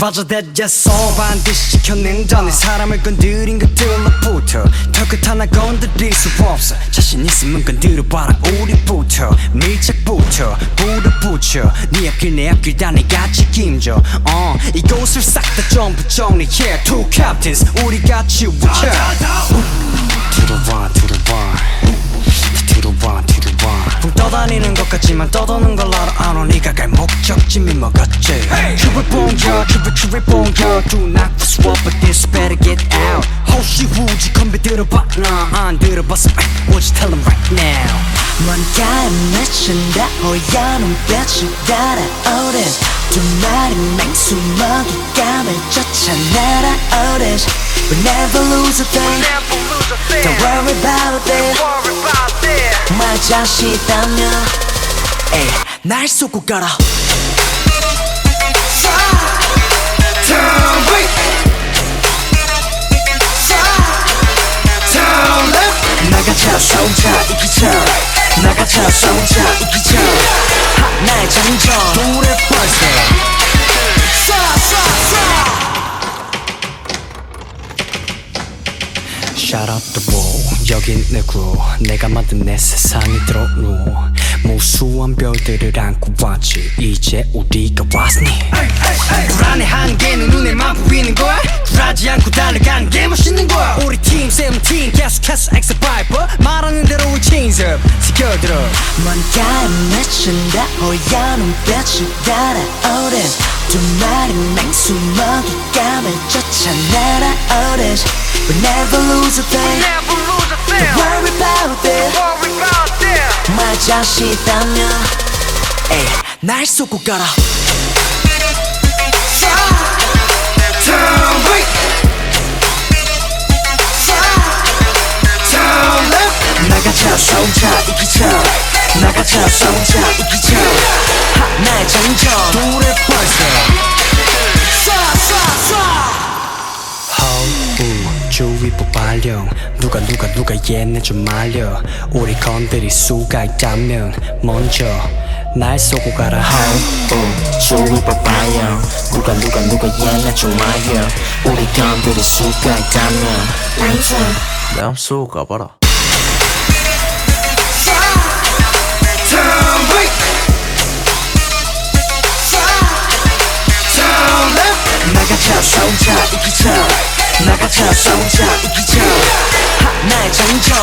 빠져대졌어 반드시 지켜낸다 내 사람을 건드린 것들로부터 털끝 하나 건드릴 수 없어. 자신 있으면 건드려봐라 우리부터 밀착부터 불어붙여 네 앞길 내 앞길 다 내가 책임져. 어 이곳을 싹 다 전부 정리해. Two captains 우리가 치우쳐 떠다니는 것 같지만 떠도는 걸 알아 안어 네가 갈 목적지미 먹었지 큐빅 봉겨 큐빅 큐빅 봉겨 Do not swap but this better get out 호시 후지 컴비 들어봐 나안 들어봤어 What you tell them right now 뭔가에 맺힌다 호연은 빛이 달아오른 두 마리 맹수 먹이감을 쫓아 날아오른 We never lose a thing Don't worry about it 정말 자신 있다면 에이, 날 쏘고 가라. 이기자. 나가자 손자 이기자. 하, 나의 장점 노래 벌써 Shout out the 여긴 내 crew 내가 만든 내 세상이 들어누워 무수한 별들을 안고 왔지. 이제 우리가 왔으니. 불안의 한계는 눈에만 보이는 거야. 굴하지 않고 달려가는 게 멋있는 거야. 우리 팀 세븐틴 계속해서 엑스 파이퍼 말하는 대로 we change up. 지켜들어 뭔가에 맺힌다 호연은 빛이 달아오른 두 마리 맹수 먹이감을 쫓아 날아오른 We never lose a thing Don't worry about it. 정말 자신 있다면 에이, 날 쏘고 가라. 나가자 손자 이기자 나가자 손자 이기자 주위 폭발령 누가 누가 누가 얘네 좀 말려 우리 건드릴 수가 있다면 먼저 날 쏘고 가라 오, 주위 봐봐요 누가 누가 누가 얘네 좀 말려 우리 건드릴 수가 있다면 남 쏘고 가봐라 나가자 손자 이기자 나가자 손자 이기자. 하, 나의 장점